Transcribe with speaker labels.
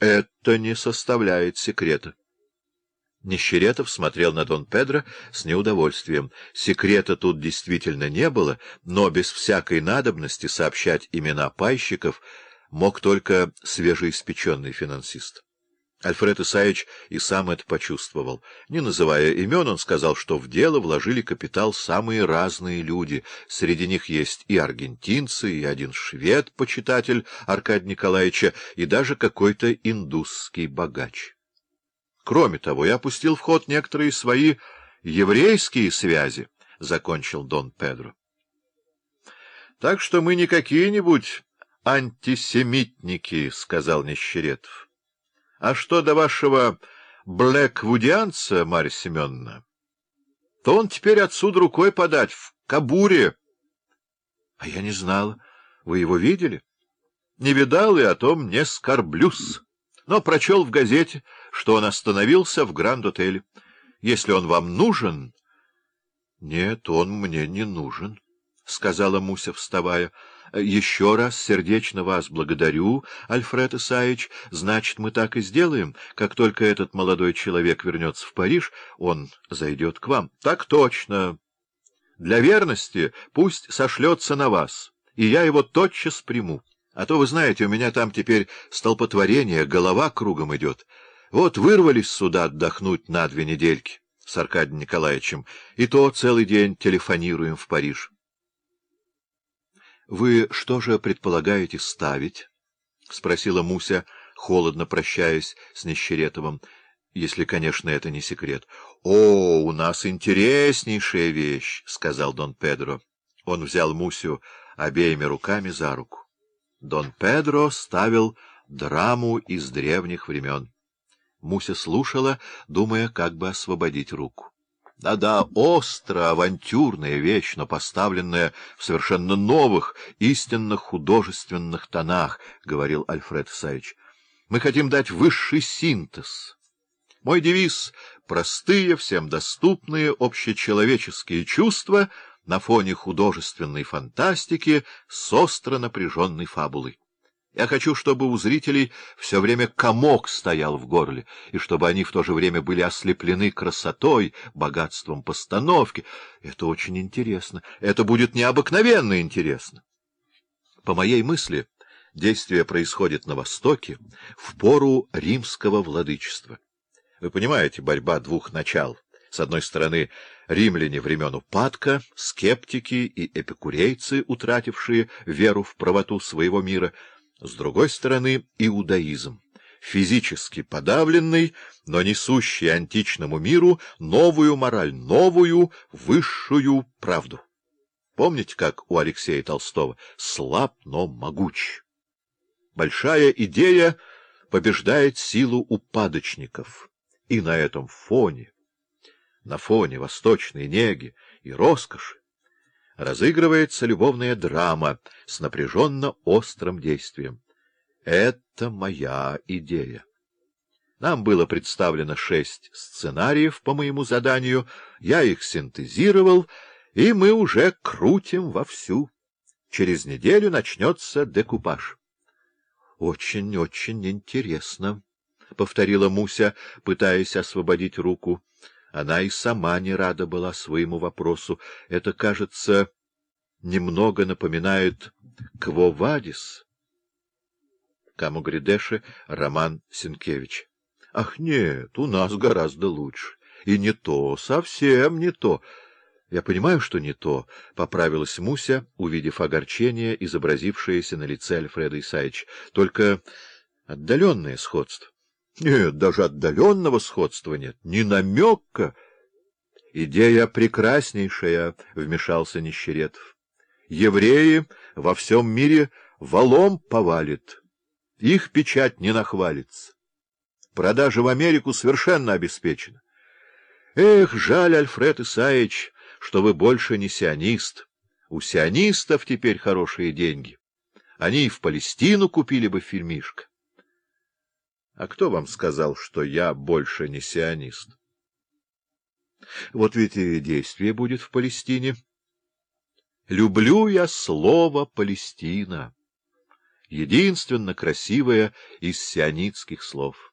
Speaker 1: Это не составляет секрета. Нищеретов смотрел на Дон Педро с неудовольствием. Секрета тут действительно не было, но без всякой надобности сообщать имена пайщиков мог только свежеиспеченный финансист. Альфред Исаевич и сам это почувствовал. Не называя имен, он сказал, что в дело вложили капитал самые разные люди. Среди них есть и аргентинцы, и один швед, почитатель Аркадия Николаевича, и даже какой-то индусский богач. Кроме того, я пустил в ход некоторые свои еврейские связи, — закончил Дон Педро. — Так что мы не какие-нибудь антисемитники, — сказал Нищеретов. А что до вашего блэквудианца, Марья Семеновна, то он теперь отсюда рукой подать, в Кабуре. — А я не знала. Вы его видели? — Не видал и о том не скорблюсь. Но прочел в газете, что он остановился в Гранд-отеле. Если он вам нужен... — Нет, он мне не нужен, — сказала Муся, вставая. Еще раз сердечно вас благодарю, Альфред Исаевич. Значит, мы так и сделаем. Как только этот молодой человек вернется в Париж, он зайдет к вам. Так точно. Для верности пусть сошлется на вас, и я его тотчас приму. А то, вы знаете, у меня там теперь столпотворение, голова кругом идет. Вот вырвались сюда отдохнуть на две недельки с Аркадием Николаевичем, и то целый день телефонируем в Париж. — Вы что же предполагаете ставить? — спросила Муся, холодно прощаясь с Нищеретовым, если, конечно, это не секрет. — О, у нас интереснейшая вещь, — сказал Дон Педро. Он взял Мусю обеими руками за руку. Дон Педро ставил драму из древних времен. Муся слушала, думая, как бы освободить руку. Да-да, остро, авантюрная вещь, но поставленная в совершенно новых, истинно художественных тонах, — говорил Альфред Исаевич. Мы хотим дать высший синтез. Мой девиз — простые, всем доступные общечеловеческие чувства на фоне художественной фантастики с остро напряженной фабулой. Я хочу, чтобы у зрителей все время комок стоял в горле, и чтобы они в то же время были ослеплены красотой, богатством постановки. Это очень интересно. Это будет необыкновенно интересно. По моей мысли, действие происходит на Востоке в пору римского владычества. Вы понимаете, борьба двух начал. С одной стороны, римляне времен упадка, скептики и эпикурейцы, утратившие веру в правоту своего мира — с другой стороны, иудаизм, физически подавленный, но несущий античному миру новую мораль, новую, высшую правду. Помните, как у Алексея Толстого «слаб, но могуч»? Большая идея побеждает силу упадочников, и на этом фоне, на фоне восточной неги и роскоши, разыгрывается любовная драма с напряженно острым действием. Это моя идея. Нам было представлено шесть сценариев по моему заданию, я их синтезировал, и мы уже крутим вовсю. Через неделю начнется декупаж. Очень, — Очень-очень интересно, — повторила Муся, пытаясь освободить руку. Она и сама не рада была своему вопросу. Это, кажется, немного напоминает «Кво вадис»? Камугридеши Роман Сенкевич. Ах, нет, у нас гораздо лучше. И не то, совсем не то. Я понимаю, что не то, — поправилась Муся, увидев огорчение, изобразившееся на лице Альфреда Исаевича. Только отдаленное сходство. Нет, даже отдаленного сходства нет, ни намека. Идея прекраснейшая, — вмешался Нищеретов. Евреи во всем мире валом повалит, их печать не нахвалится. Продажа в Америку совершенно обеспечена. Эх, жаль, Альфред Исаевич, что вы больше не сионист. У сионистов теперь хорошие деньги. Они и в Палестину купили бы фильмишко. А кто вам сказал, что я больше не сионист? Вот ведь и действие будет в Палестине. Люблю я слово «Палестина». единственно красивое из сионитских слов.